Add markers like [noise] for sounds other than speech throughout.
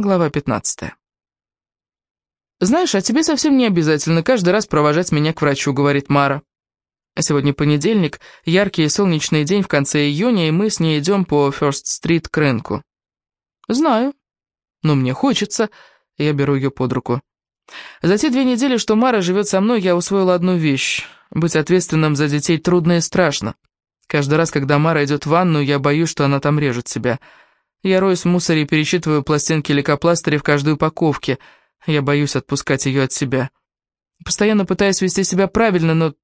Глава 15. «Знаешь, а тебе совсем не обязательно каждый раз провожать меня к врачу», — говорит Мара. Сегодня понедельник, яркий и солнечный день в конце июня, и мы с ней идем по Фёрст-стрит к рынку. «Знаю. Но мне хочется». Я беру ее под руку. За те две недели, что Мара живет со мной, я усвоила одну вещь. Быть ответственным за детей трудно и страшно. Каждый раз, когда Мара идет в ванну, я боюсь, что она там режет себя. Роюсь в мусоре и пересчитываю пластинки лейкопластыря в каждой упаковке. Я боюсь отпускать ее от себя. Постоянно пытаюсь вести себя правильно, но,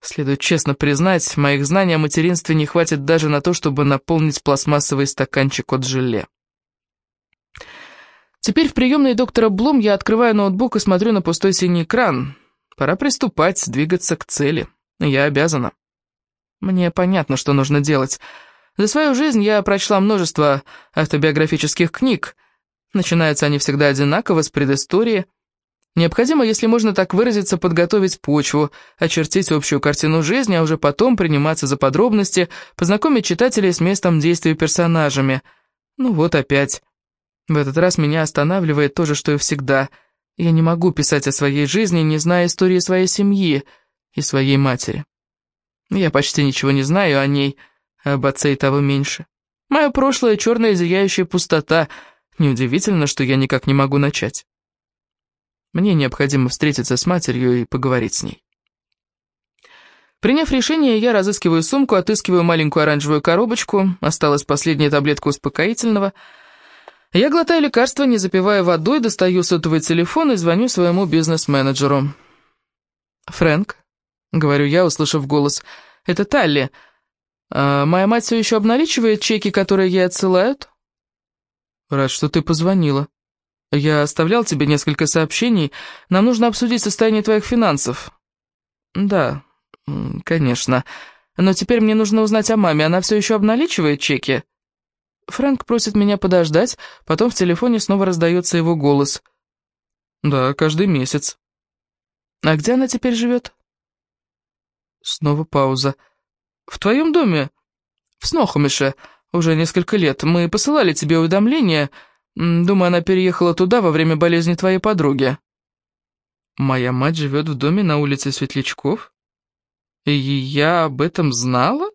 следует честно признать, моих знаний о материнстве не хватит даже на то, чтобы наполнить пластмассовый стаканчик от желе. Теперь в приемной доктора Блум я открываю ноутбук и смотрю на пустой синий экран. Пора приступать, двигаться к цели. Я обязана. Мне понятно, что нужно делать. За свою жизнь я прочла множество автобиографических книг. Начинаются они всегда одинаково, с предыстории. Необходимо, если можно так выразиться, подготовить почву, очертить общую картину жизни, а уже потом приниматься за подробности, познакомить читателей с местом действия персонажами. Ну вот опять. В этот раз меня останавливает то же, что и всегда. Я не могу писать о своей жизни, не зная истории своей семьи и своей матери. Я почти ничего не знаю о ней, — об отце и того меньше. Мое прошлое — черная зияющая пустота. Неудивительно, что я никак не могу начать. Мне необходимо встретиться с матерью и поговорить с ней. Приняв решение, я разыскиваю сумку, отыскиваю маленькую оранжевую коробочку, осталась последняя таблетка успокоительного. Я глотаю лекарство, не запивая водой, достаю сотовый телефон и звоню своему бизнес-менеджеру. «Фрэнк», — говорю я, услышав голос, — «это Талли». А моя мать все еще обналичивает чеки, которые ей отсылают? Рад, что ты позвонила. Я оставлял тебе несколько сообщений. Нам нужно обсудить состояние твоих финансов. Да, конечно. Но теперь мне нужно узнать о маме. Она все еще обналичивает чеки? Фрэнк просит меня подождать, потом в телефоне снова раздается его голос. Да, каждый месяц. А где она теперь живет? Снова пауза. «В твоем доме, в Снохомише, уже несколько лет. Мы посылали тебе уведомления. Думаю, она переехала туда во время болезни твоей подруги». «Моя мать живет в доме на улице Светлячков? И я об этом знала?»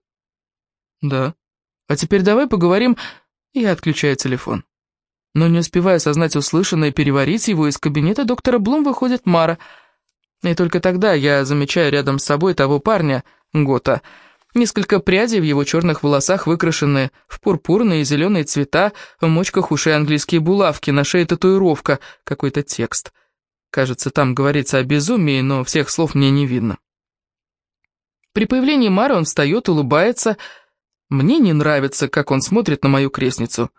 «Да. А теперь давай поговорим...» Я отключаю телефон. Но не успевая осознать услышанное и переварить его, из кабинета доктора Блум выходит Мара. И только тогда я замечаю рядом с собой того парня, Гота, Несколько прядей в его черных волосах выкрашены в пурпурные и зеленые цвета, в мочках ушей английские булавки, на шее татуировка, какой-то текст. Кажется, там говорится о безумии, но всех слов мне не видно. При появлении Мары он встает, улыбается. Мне не нравится, как он смотрит на мою крестницу.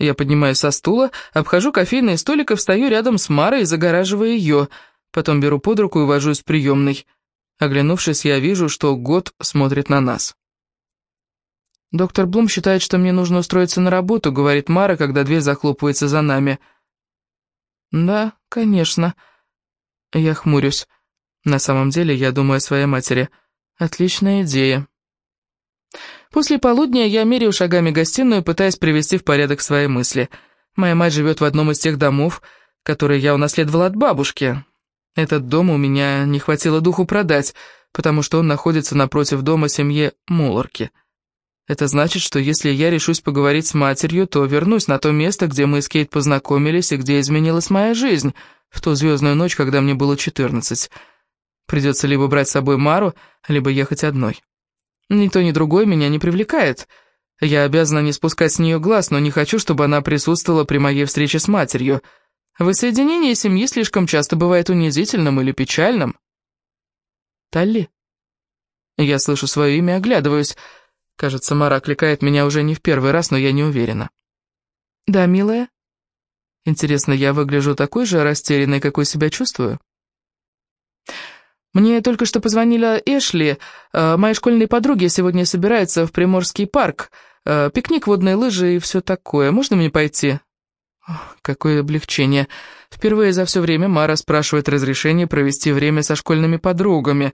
Я поднимаюсь со стула, обхожу кофейный столик и встаю рядом с Марой, загораживая ее. Потом беру под руку и вожу из приемной. Оглянувшись, я вижу, что год смотрит на нас. «Доктор Блум считает, что мне нужно устроиться на работу», — говорит Мара, когда дверь захлопывается за нами. «Да, конечно». Я хмурюсь. На самом деле, я думаю о своей матери. Отличная идея. После полудня я меряю шагами гостиную, пытаясь привести в порядок свои мысли. Моя мать живет в одном из тех домов, которые я унаследовала от бабушки. Этот дом у меня не хватило духу продать, потому что он находится напротив дома семьи Молларки. Это значит, что если я решусь поговорить с матерью, то вернусь на то место, где мы с Кейт познакомились и где изменилась моя жизнь, в ту звездную ночь, когда мне было 14. Придется либо брать с собой Мару, либо ехать одной. Ни то, ни другое меня не привлекает. Я обязана не спускать с нее глаз, но не хочу, чтобы она присутствовала при моей встрече с матерью — Воссоединение семьи слишком часто бывает унизительным или печальным. Талли? Я слышу свое имя оглядываюсь. Кажется, Мара окликает меня уже не в первый раз, но я не уверена. Да, милая? Интересно, я выгляжу такой же растерянной, какой себя чувствую? Мне только что позвонила Эшли. Э, мои школьные подруги сегодня собираются в Приморский парк. Э, пикник, водные лыжи и все такое. Можно мне пойти? Какое облегчение. Впервые за все время Мара спрашивает разрешение провести время со школьными подругами.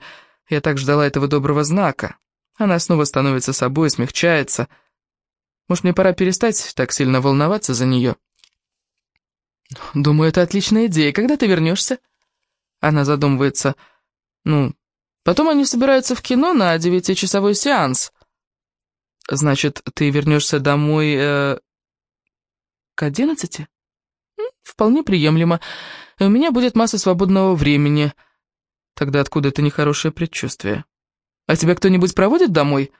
Я так ждала этого доброго знака. Она снова становится собой, смягчается. Может, мне пора перестать так сильно волноваться за нее? думаю, это отличная идея. Когда ты вернешься?» Она задумывается. «Ну, потом они собираются в кино на девятичасовой сеанс». «Значит, ты вернешься домой э, к одиннадцати?» «Вполне приемлемо. У меня будет масса свободного времени. Тогда откуда это нехорошее предчувствие? А тебя кто-нибудь проводит домой?»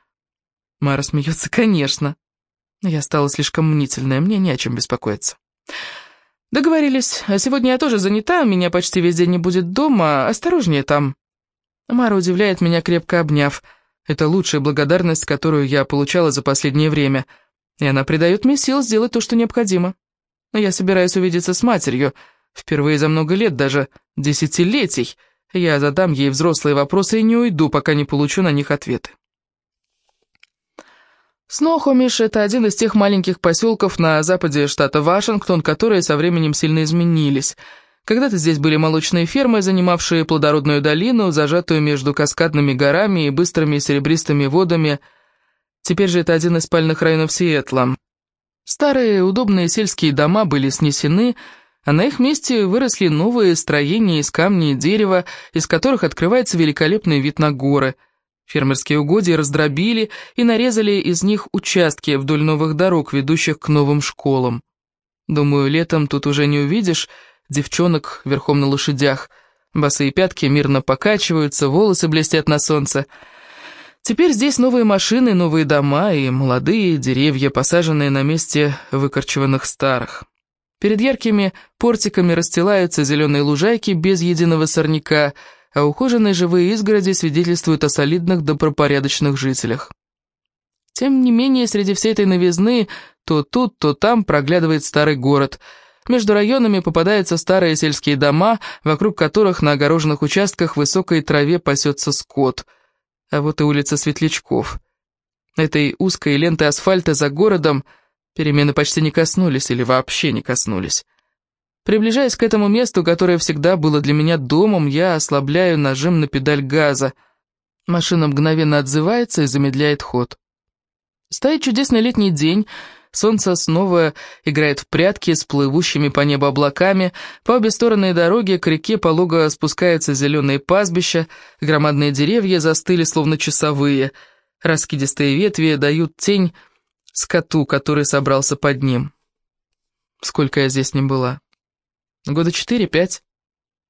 Мара смеется. [laughs] «Конечно». Я стала слишком мнительная, мне не о чем беспокоиться. «Договорились. А сегодня я тоже занята, меня почти весь день не будет дома. Осторожнее там». Мара удивляет меня, крепко обняв. Это лучшая благодарность, которую я получала за последнее время. И она придает мне сил сделать то, что необходимо. Я собираюсь увидеться с матерью. Впервые за много лет, даже десятилетий. Я задам ей взрослые вопросы и не уйду, пока не получу на них ответы. Снохомиш — это один из тех маленьких поселков на западе штата Вашингтон, которые со временем сильно изменились. Когда-то здесь были молочные фермы, занимавшие плодородную долину, зажатую между каскадными горами и быстрыми серебристыми водами. Теперь же это один из спальных районов Сиэтла. Старые удобные сельские дома были снесены, а на их месте выросли новые строения из камня и дерева, из которых открывается великолепный вид на горы — Фермерские угодья раздробили и нарезали из них участки вдоль новых дорог, ведущих к новым школам. Думаю, летом тут уже не увидишь девчонок верхом на лошадях. Босые пятки мирно покачиваются, волосы блестят на солнце. Теперь здесь новые машины, новые дома и молодые деревья, посаженные на месте выкорчеванных старых. Перед яркими портиками расстилаются зеленые лужайки без единого сорняка – а ухоженные живые изгороди свидетельствуют о солидных добропорядочных жителях. Тем не менее, среди всей этой новизны то тут, то там проглядывает старый город. Между районами попадаются старые сельские дома, вокруг которых на огороженных участках в высокой траве пасется скот. А вот и улица Светлячков. Этой узкой ленты асфальта за городом перемены почти не коснулись или вообще не коснулись. Приближаясь к этому месту, которое всегда было для меня домом, я ослабляю нажим на педаль газа. Машина мгновенно отзывается и замедляет ход. Стоит чудесный летний день, солнце снова играет в прятки с плывущими по небу облаками, по обе стороны дороги к реке полого спускаются зеленые пастбища, громадные деревья застыли, словно часовые, раскидистые ветви дают тень скоту, который собрался под ним. Сколько я здесь не была. Года четыре-пять.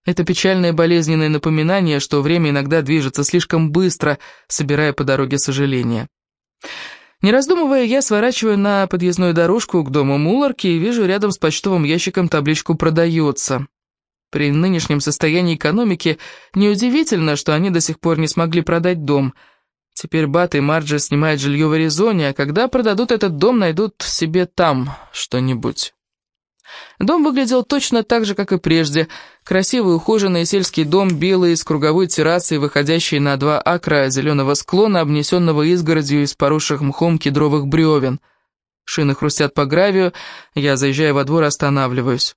Это печальное болезненное напоминание, что время иногда движется слишком быстро, собирая по дороге сожаления. Не раздумывая, я сворачиваю на подъездную дорожку к дому Мулларки и вижу рядом с почтовым ящиком табличку «Продается». При нынешнем состоянии экономики неудивительно, что они до сих пор не смогли продать дом. Теперь Бат и Марджи снимают жилье в Аризоне, а когда продадут этот дом, найдут себе там что-нибудь. Дом выглядел точно так же, как и прежде. Красивый ухоженный сельский дом, белый, с круговой террасой, выходящий на два акра зеленого склона, обнесенного изгородью из поросших мхом кедровых бревен. Шины хрустят по гравию, я, заезжая во двор, останавливаюсь.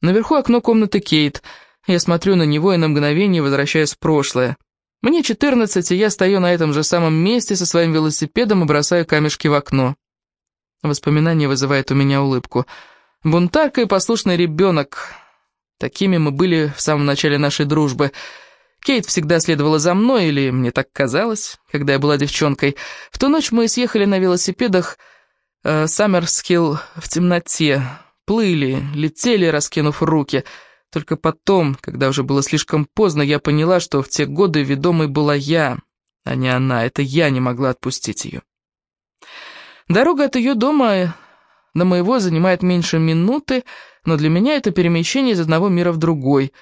Наверху окно комнаты Кейт. Я смотрю на него и на мгновение возвращаюсь в прошлое. Мне 14, и я стою на этом же самом месте со своим велосипедом и бросаю камешки в окно. Воспоминание вызывает у меня улыбку — Бунтарка и послушный ребенок. Такими мы были в самом начале нашей дружбы. Кейт всегда следовала за мной, или мне так казалось, когда я была девчонкой. В ту ночь мы съехали на велосипедах э, в темноте. Плыли, летели, раскинув руки. Только потом, когда уже было слишком поздно, я поняла, что в те годы ведомой была я, а не она. Это я не могла отпустить ее. Дорога от ее дома до моего занимает меньше минуты, но для меня это перемещение из одного мира в другой.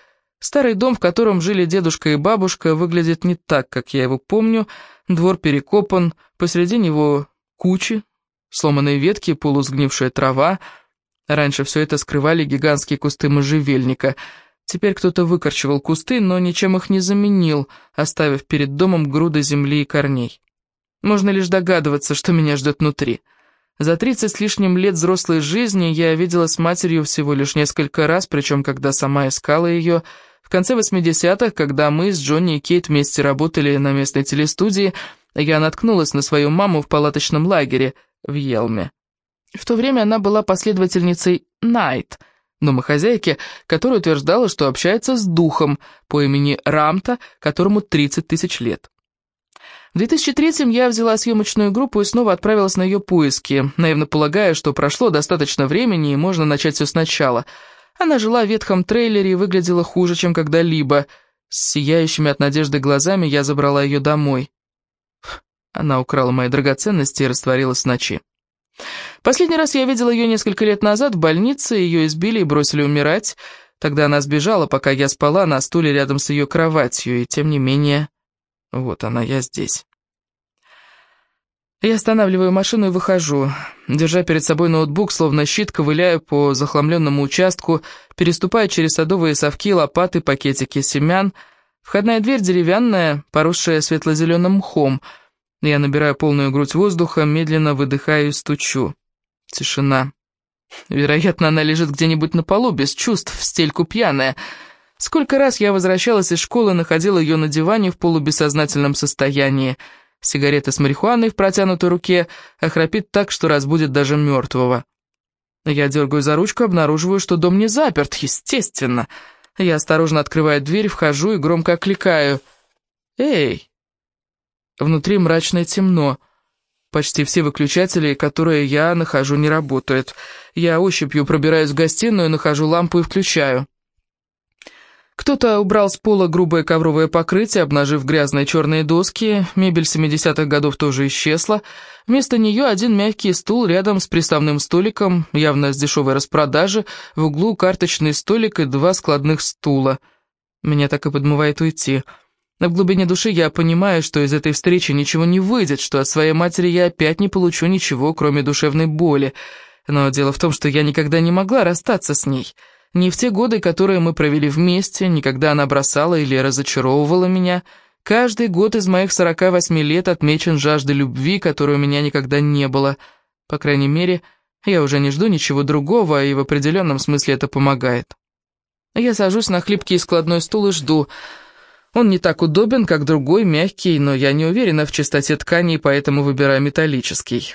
Старый дом, в котором жили дедушка и бабушка, выглядит не так, как я его помню. Двор перекопан, посреди него кучи, сломанные ветки, полусгнившая трава. Раньше все это скрывали гигантские кусты можжевельника. Теперь кто-то выкорчевал кусты, но ничем их не заменил, оставив перед домом груды земли и корней. Можно лишь догадываться, что меня ждет внутри. За тридцать с лишним лет взрослой жизни я видела с матерью всего лишь несколько раз, причем когда сама искала ее. В конце 80-х, когда мы с Джонни и Кейт вместе работали на местной телестудии, я наткнулась на свою маму в палаточном лагере в Елме. В то время она была последовательницей Найт, домохозяйки, которая утверждала, что общается с духом по имени Рамта, которому 30 тысяч лет. В 2003-м я взяла съемочную группу и снова отправилась на ее поиски, наивно полагая, что прошло достаточно времени и можно начать все сначала. Она жила в ветхом трейлере и выглядела хуже, чем когда-либо. С сияющими от надежды глазами я забрала ее домой. Она украла мои драгоценности и растворилась в ночи. Последний раз я видела ее несколько лет назад в больнице, ее избили и бросили умирать. Тогда она сбежала, пока я спала на стуле рядом с ее кроватью, и тем не менее... Вот она, я здесь. Я останавливаю машину и выхожу. Держа перед собой ноутбук, словно щит, ковыляю по захламленному участку, переступая через садовые совки, лопаты, пакетики семян. Входная дверь деревянная, поросшая светло-зеленым мхом. Я набираю полную грудь воздуха, медленно выдыхаю и стучу. Тишина. Вероятно, она лежит где-нибудь на полу, без чувств, в стельку пьяная. Сколько раз я возвращалась из школы, находила ее на диване в полубессознательном состоянии. Сигарета с марихуаной в протянутой руке, а храпит так, что разбудит даже мертвого. Я дергаю за ручку, обнаруживаю, что дом не заперт, естественно. Я осторожно открываю дверь, вхожу и громко окликаю. «Эй!» Внутри мрачно и темно. Почти все выключатели, которые я нахожу, не работают. Я ощупью пробираюсь в гостиную, нахожу лампу и включаю. Кто-то убрал с пола грубое ковровое покрытие, обнажив грязные черные доски, мебель 70-х годов тоже исчезла. Вместо нее один мягкий стул рядом с приставным столиком, явно с дешевой распродажи, в углу карточный столик и два складных стула. Меня так и подмывает уйти. В глубине души я понимаю, что из этой встречи ничего не выйдет, что от своей матери я опять не получу ничего, кроме душевной боли. Но дело в том, что я никогда не могла расстаться с ней». Ни в те годы, которые мы провели вместе, никогда она бросала или разочаровывала меня. Каждый год из моих 48 лет отмечен жаждой любви, которой у меня никогда не было. По крайней мере, я уже не жду ничего другого, и в определенном смысле это помогает. Я сажусь на хлипкий складной стул и жду. Он не так удобен, как другой, мягкий, но я не уверена в чистоте ткани, поэтому выбираю металлический.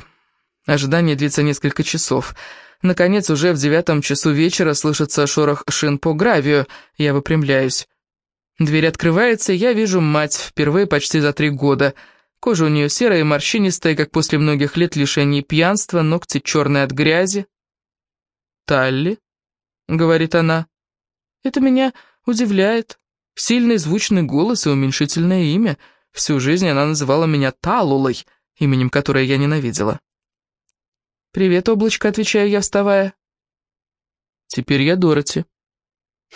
Ожидание длится несколько часов. Наконец, уже в девятом часу вечера слышится шорох шин по гравию. Я выпрямляюсь. Дверь открывается, я вижу мать впервые почти за три года. Кожа у нее серая и морщинистая, как после многих лет лишений пьянства, ногти черные от грязи. «Талли?» — говорит она. «Это меня удивляет. Сильный звучный голос и уменьшительное имя. Всю жизнь она называла меня Талулой, именем которое я ненавидела». «Привет, облачко», — отвечаю я, вставая. «Теперь я Дороти».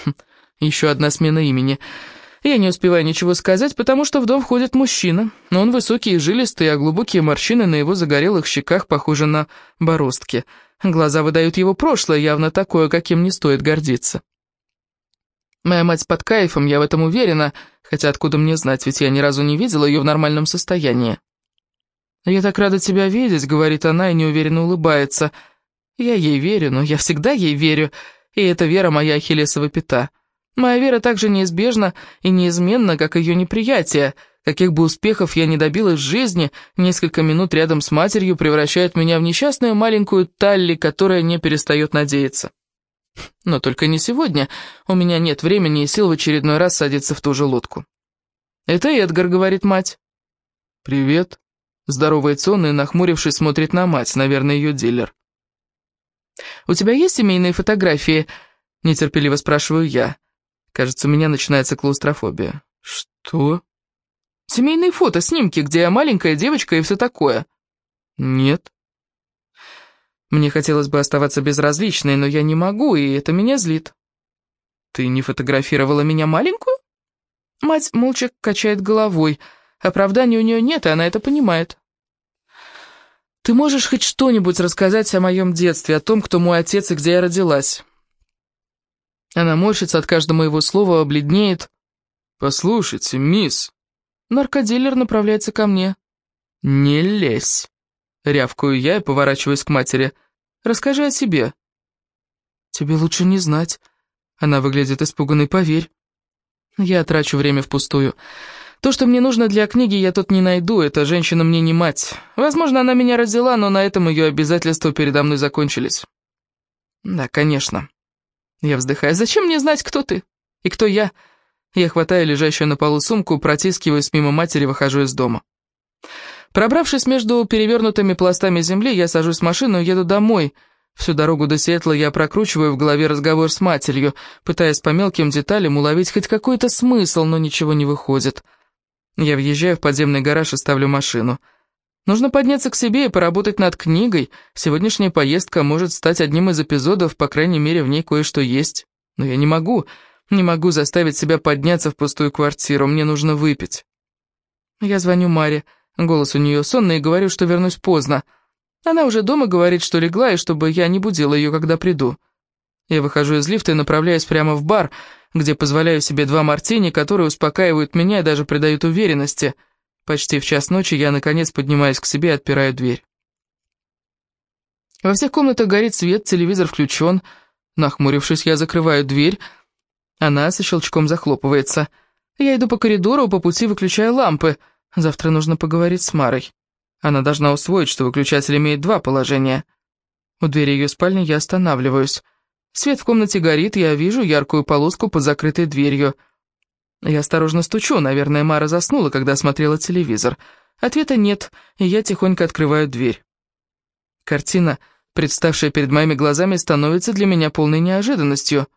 Хм, еще одна смена имени. Я не успеваю ничего сказать, потому что в дом входит мужчина. Но он высокий и жилистый, а глубокие морщины на его загорелых щеках похожи на бороздки. Глаза выдают его прошлое, явно такое, каким не стоит гордиться. Моя мать под кайфом, я в этом уверена, хотя откуда мне знать, ведь я ни разу не видела ее в нормальном состоянии. «Я так рада тебя видеть», — говорит она и неуверенно улыбается. «Я ей верю, но я всегда ей верю, и эта вера моя ахиллесова пята. Моя вера так же неизбежна и неизменна, как ее неприятие. Каких бы успехов я ни добилась в жизни, несколько минут рядом с матерью превращают меня в несчастную маленькую Талли, которая не перестает надеяться. Но только не сегодня. У меня нет времени и сил в очередной раз садиться в ту же лодку. «Это Эдгар», — говорит мать. «Привет», Здоровается он и, нахмурившись, смотрит на мать, наверное, ее дилер. «У тебя есть семейные фотографии?» — нетерпеливо спрашиваю я. Кажется, у меня начинается клаустрофобия. «Что?» «Семейные фото, снимки, где я маленькая девочка и все такое». «Нет». Мне хотелось бы оставаться безразличной, но я не могу, и это меня злит. «Ты не фотографировала меня маленькую?» Мать молча качает головой — Оправдания у нее нет, и она это понимает. Ты можешь хоть что-нибудь рассказать о моем детстве, о том, кто мой отец и где я родилась?» Она морщится от каждого моего слова, бледнеет. «Послушайте, мисс...» Наркодилер направляется ко мне. «Не лезь!» Рявкаю я и поворачиваюсь к матери. «Расскажи о себе». «Тебе лучше не знать». Она выглядит испуганной, поверь. Я трачу время впустую. То, что мне нужно для книги, я тут не найду, эта женщина мне не мать. Возможно, она меня родила, но на этом ее обязательства передо мной закончились. Да, конечно. Я вздыхаю. «Зачем мне знать, кто ты? И кто я?» Я хватаю лежащую на полу сумку, протискиваюсь мимо матери, выхожу из дома. Пробравшись между перевернутыми пластами земли, я сажусь в машину и еду домой. Всю дорогу до Сиэтла я прокручиваю в голове разговор с матерью, пытаясь по мелким деталям уловить хоть какой-то смысл, но ничего не выходит. Я въезжаю в подземный гараж и ставлю машину. Нужно подняться к себе и поработать над книгой. Сегодняшняя поездка может стать одним из эпизодов, по крайней мере, в ней кое-что есть. Но я не могу, не могу заставить себя подняться в пустую квартиру, мне нужно выпить. Я звоню Маре, голос у нее сонный, и говорю, что вернусь поздно. Она уже дома говорит, что легла, и чтобы я не будила ее, когда приду. Я выхожу из лифта и направляюсь прямо в бар, где позволяю себе два мартини, которые успокаивают меня и даже придают уверенности — Почти в час ночи я, наконец, поднимаюсь к себе и отпираю дверь. Во всех комнатах горит свет, телевизор включен. Нахмурившись, я закрываю дверь. Она со щелчком захлопывается. Я иду по коридору, по пути выключаю лампы. Завтра нужно поговорить с Марой. Она должна усвоить, что выключатель имеет два положения. У двери ее спальни я останавливаюсь. Свет в комнате горит, я вижу яркую полоску под закрытой дверью — я осторожно стучу, наверное, Мара заснула, когда смотрела телевизор. Ответа нет, и я тихонько открываю дверь. Картина, представшая перед моими глазами, становится для меня полной неожиданностью.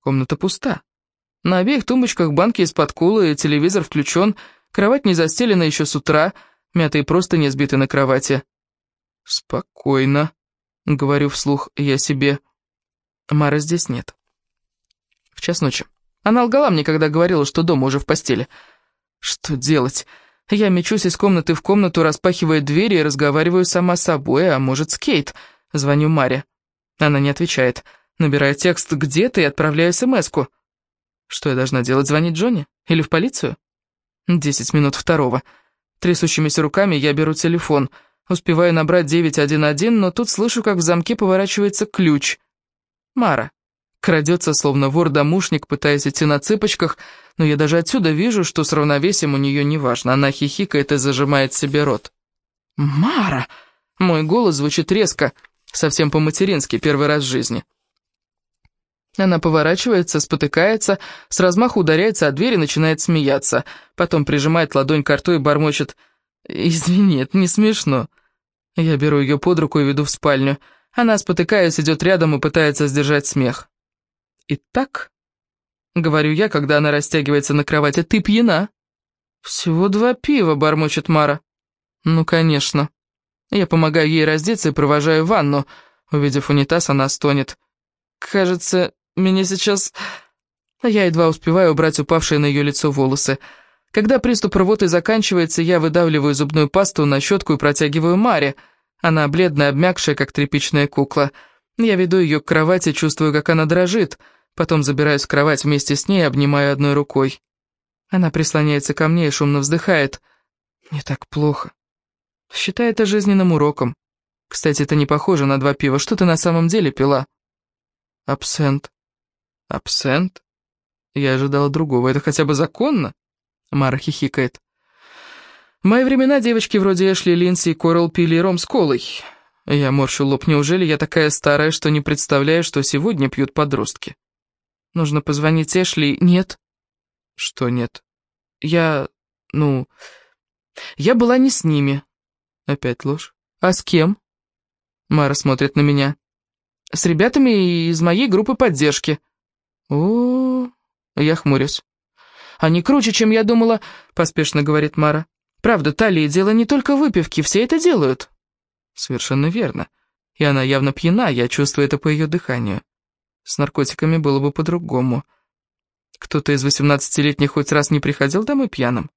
Комната пуста. На обеих тумбочках банки из-под колы, телевизор включен, кровать не застелена еще с утра, мятые просто не сбиты на кровати. «Спокойно», — говорю вслух я себе. Мара здесь нет. В час ночи. Она лгала мне, когда говорила, что дома уже в постели. Что делать? Я мечусь из комнаты в комнату, распахивая двери и разговариваю сама с собой, а может, с Кейт. Звоню Маре. Она не отвечает. Набираю текст «Где ты?» и отправляю смс-ку. Что я должна делать, звонить Джонни? Или в полицию? Десять минут второго. Трясущимися руками я беру телефон. Успеваю набрать 911, но тут слышу, как в замке поворачивается ключ. Мара. Крадется, словно вор-домушник, пытаясь идти на цыпочках, но я даже отсюда вижу, что с равновесием у нее неважно. Она хихикает и зажимает себе рот. «Мара!» Мой голос звучит резко, совсем по-матерински, первый раз в жизни. Она поворачивается, спотыкается, с размаху ударяется о дверь и начинает смеяться. Потом прижимает ладонь к рту и бормочет. «Извини, это не смешно». Я беру ее под руку и веду в спальню. Она, спотыкаясь, идет рядом и пытается сдержать смех. «Итак», — говорю я, когда она растягивается на кровати, — «ты пьяна». «Всего два пива», — бормочет Мара. «Ну, конечно». Я помогаю ей раздеться и провожаю ванну. Увидев унитаз, она стонет. «Кажется, меня сейчас...» Я едва успеваю убрать упавшие на ее лицо волосы. Когда приступ рвоты заканчивается, я выдавливаю зубную пасту на щетку и протягиваю Маре. Она бледная, обмякшая, как тряпичная кукла. Я веду ее к кровати, чувствую, как она дрожит. Потом забираюсь в кровать вместе с ней обнимаю одной рукой. Она прислоняется ко мне и шумно вздыхает. «Мне так плохо». Считай это жизненным уроком. Кстати, это не похоже на два пива. Что ты на самом деле пила? Абсент. Абсент? Я ожидала другого. Это хотя бы законно? Мара хихикает. Мои времена девочки вроде Эшли, Линси и Корал пили ром с колой. Я морщу лоб. Неужели я такая старая, что не представляю, что сегодня пьют подростки? Нужно позвонить Эшли. Нет. Что нет? Я... ну... Я была не с ними. Опять ложь. А с кем? Мара смотрит на меня. С ребятами из моей группы поддержки. -о я хмурюсь. Они круче, чем я думала, поспешно говорит Мара. Правда, талии дело не только выпивки, все это делают. Совершенно верно. И она явно пьяна, я чувствую это по ее дыханию. С наркотиками было бы по-другому. Кто-то из восемнадцатилетних хоть раз не приходил домой пьяным?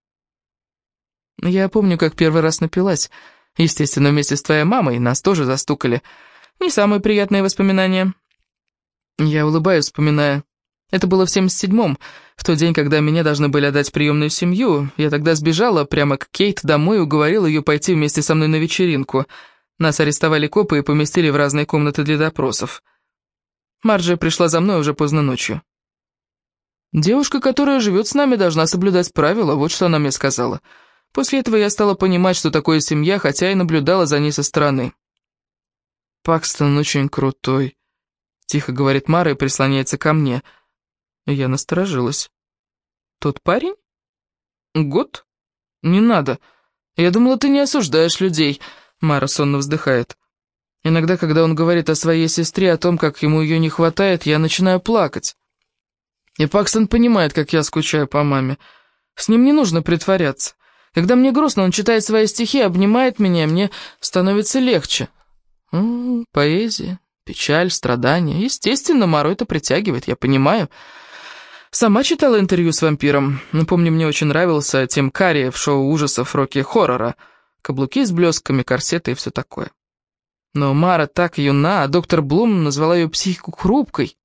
Я помню, как первый раз напилась. Естественно, вместе с твоей мамой нас тоже застукали. Не самые приятные воспоминания. Я улыбаюсь, вспоминая. Это было в 77-м, в тот день, когда меня должны были отдать приемную семью. Я тогда сбежала прямо к Кейт домой и уговорила ее пойти вместе со мной на вечеринку. Нас арестовали копы и поместили в разные комнаты для допросов. Марджи пришла за мной уже поздно ночью. «Девушка, которая живет с нами, должна соблюдать правила», вот что она мне сказала. После этого я стала понимать, что такое семья, хотя и наблюдала за ней со стороны. «Пакстон очень крутой», — тихо говорит Мара и прислоняется ко мне. Я насторожилась. «Тот парень? Год? Не надо. Я думала, ты не осуждаешь людей», — Мара сонно вздыхает. Иногда, когда он говорит о своей сестре, о том, как ему ее не хватает, я начинаю плакать. И Пакстон понимает, как я скучаю по маме. С ним не нужно притворяться. Когда мне грустно, он читает свои стихи, обнимает меня, и мне становится легче. М -м, поэзия, печаль, страдания. Естественно, Мару это притягивает, я понимаю. Сама читала интервью с вампиром. Помню, мне очень нравился Тим Карри в шоу ужасов Рокки Хоррора. Каблуки с блесками, корсеты и все такое. Но Мара так юна, а доктор Блум назвала ее психику хрупкой.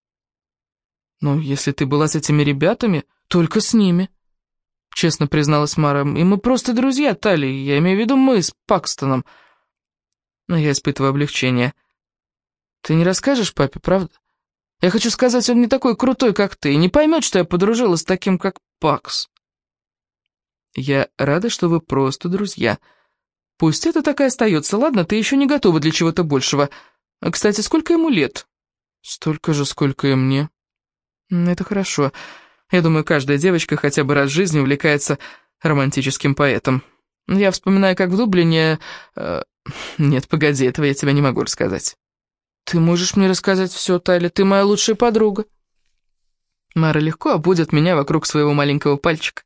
«Ну, если ты была с этими ребятами, только с ними», — честно призналась Мара. «И мы просто друзья, Тали, я имею в виду мы с Пакстоном». Но я испытываю облегчение. «Ты не расскажешь папе, правда? Я хочу сказать, он не такой крутой, как ты, и не поймет, что я подружилась с таким, как Пакс». «Я рада, что вы просто друзья», — Пусть это так и остается, ладно, ты еще не готова для чего-то большего. А, кстати, сколько ему лет? Столько же, сколько и мне. Это хорошо. Я думаю, каждая девочка хотя бы раз в жизни увлекается романтическим поэтом. Я вспоминаю, как в Дублине... Э, [laughs] нет, погоди, этого я тебе не могу рассказать. Ты можешь мне рассказать все, Тайля, ты моя лучшая подруга. Мара легко обводит меня вокруг своего маленького пальчика.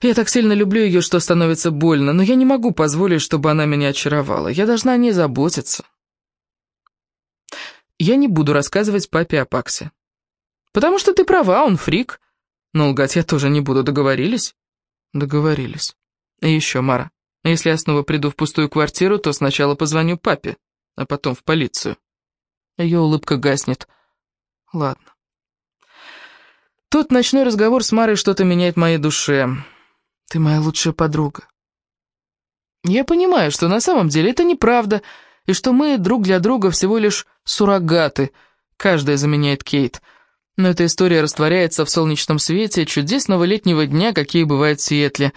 Я так сильно люблю ее, что становится больно, но я не могу позволить, чтобы она меня очаровала. Я должна о ней заботиться. Я не буду рассказывать папе о Паксе. Потому что ты права, он фрик. Но лгать я тоже не буду, договорились? Договорились. И еще, Мара, если я снова приду в пустую квартиру, то сначала позвоню папе, а потом в полицию. Ее улыбка гаснет. Ладно. Тот ночной разговор с Марой что-то меняет в моей душе. Ты моя лучшая подруга. Я понимаю, что на самом деле это неправда, и что мы друг для друга всего лишь суррогаты. Каждая заменяет Кейт. Но эта история растворяется в солнечном свете чудесного летнего дня, какие бывают в Сиэтле.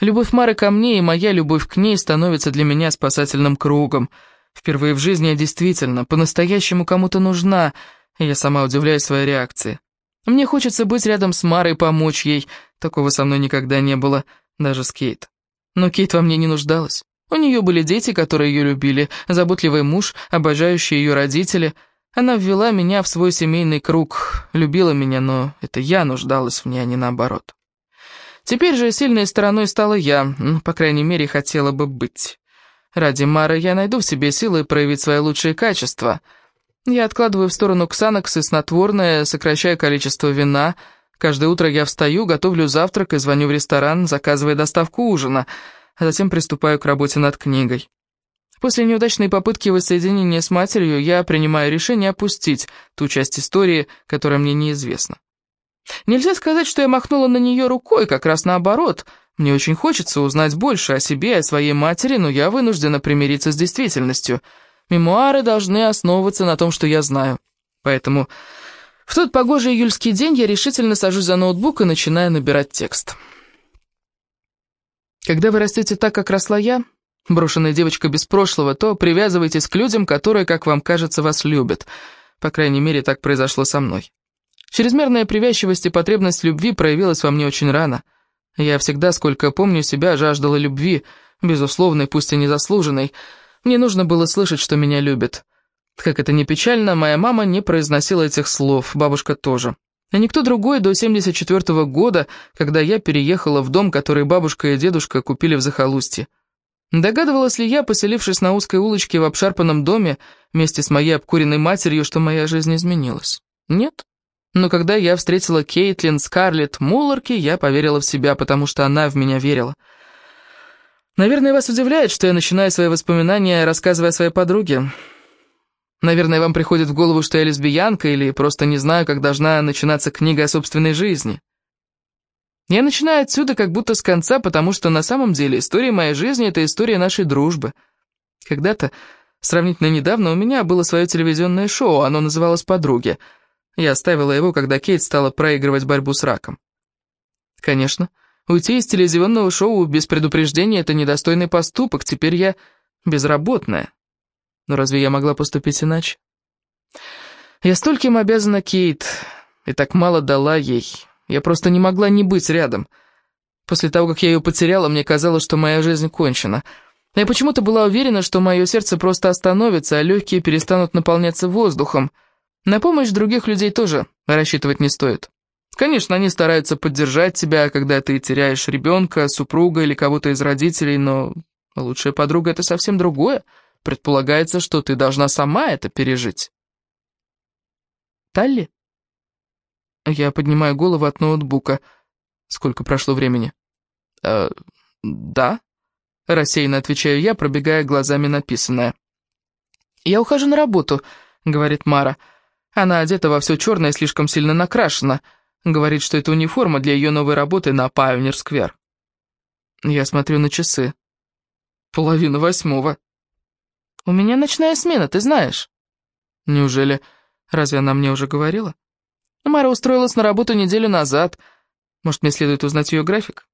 Любовь Мары ко мне и моя любовь к ней становится для меня спасательным кругом. Впервые в жизни я действительно, по-настоящему кому-то нужна, я сама удивляюсь своей реакции. Мне хочется быть рядом с Марой, помочь ей. Такого со мной никогда не было, даже с Кейт. Но Кейт во мне не нуждалась. У нее были дети, которые ее любили, заботливый муж, обожающие ее родители. Она ввела меня в свой семейный круг, любила меня, но это я нуждалась в ней, а не наоборот. Теперь же сильной стороной стала я, ну, по крайней мере, хотела бы быть. Ради Мары я найду в себе силы проявить свои лучшие качества — я откладываю в сторону ксанокс и снотворное, сокращаю количество вина. Каждое утро я встаю, готовлю завтрак и звоню в ресторан, заказывая доставку ужина, а затем приступаю к работе над книгой. После неудачной попытки воссоединения с матерью я принимаю решение опустить ту часть истории, которая мне неизвестна. Нельзя сказать, что я махнула на нее рукой, как раз наоборот. Мне очень хочется узнать больше о себе и о своей матери, но я вынуждена примириться с действительностью — Мемуары должны основываться на том, что я знаю. Поэтому в тот погожий июльский день я решительно сажусь за ноутбук и начинаю набирать текст. Когда вы растете так, как росла я, брошенная девочка без прошлого, то привязывайтесь к людям, которые, как вам кажется, вас любят. По крайней мере, так произошло со мной. Чрезмерная привязчивость и потребность любви проявилась во мне очень рано. Я всегда, сколько помню себя, жаждала любви, безусловной, пусть и незаслуженной, мне нужно было слышать, что меня любят. Как это ни печально, моя мама не произносила этих слов, бабушка тоже. А никто другой до 74 -го года, когда я переехала в дом, который бабушка и дедушка купили в захолустье. Догадывалась ли я, поселившись на узкой улочке в обшарпанном доме, вместе с моей обкуренной матерью, что моя жизнь изменилась? Нет. Но когда я встретила Кейтлин Скарлетт Мулларки, я поверила в себя, потому что она в меня верила. Наверное, вас удивляет, что я начинаю свои воспоминания, рассказывая о своей подруге. Наверное, вам приходит в голову, что я лесбиянка, или просто не знаю, как должна начинаться книга о собственной жизни. Я начинаю отсюда как будто с конца, потому что на самом деле история моей жизни — это история нашей дружбы. Когда-то, сравнительно недавно, у меня было свое телевизионное шоу, оно называлось «Подруги». Я оставила его, когда Кейт стала проигрывать борьбу с раком. Конечно, — Уйти из телевизионного шоу без предупреждения — это недостойный поступок, теперь я безработная. Но разве я могла поступить иначе? Я стольким обязана Кейт, и так мало дала ей. Я просто не могла не быть рядом. После того, как я ее потеряла, мне казалось, что моя жизнь кончена. Я почему-то была уверена, что мое сердце просто остановится, а легкие перестанут наполняться воздухом. На помощь других людей тоже рассчитывать не стоит. Конечно, они стараются поддержать тебя, когда ты теряешь ребенка, супруга или кого-то из родителей, но лучшая подруга — это совсем другое. Предполагается, что ты должна сама это пережить. Талли? Я поднимаю голову от ноутбука. Сколько прошло времени? «Э, да, рассеянно отвечаю я, пробегая глазами написанное. «Я ухожу на работу», — говорит Мара. Она одета во все черное и слишком сильно накрашена. Говорит, что это униформа для ее новой работы на Пайонер-сквер. Я смотрю на часы. Половина восьмого. «У меня ночная смена, ты знаешь». «Неужели? Разве она мне уже говорила?» Мара устроилась на работу неделю назад. Может, мне следует узнать ее график?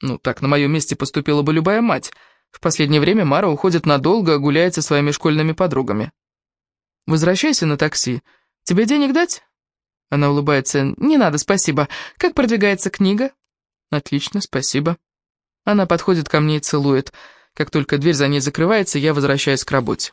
Ну, так на моем месте поступила бы любая мать. В последнее время Мара уходит надолго, гуляет со своими школьными подругами. «Возвращайся на такси. Тебе денег дать?» Она улыбается. «Не надо, спасибо. Как продвигается книга?» «Отлично, спасибо». Она подходит ко мне и целует. Как только дверь за ней закрывается, я возвращаюсь к работе.